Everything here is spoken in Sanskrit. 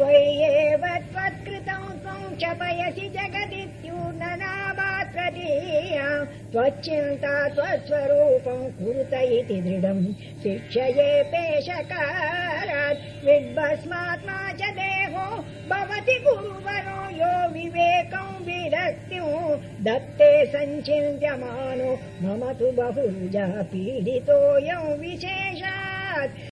त्वय्येव एव त्वत्कृतम् त्वम् क्षपयसि जगदित्युर्ना त्वच्चिन्ता त्वत्स्वरूपम् कुरुत इति दृढम् शिक्षये पेशकारात् विद्भस्मात्मा च देहो भवति गुरुवरो यो विवेकम् विरक्त्यु दत्ते सञ्चिन्त्यमानो मम तु बहुजः पीडितोऽयं विशेष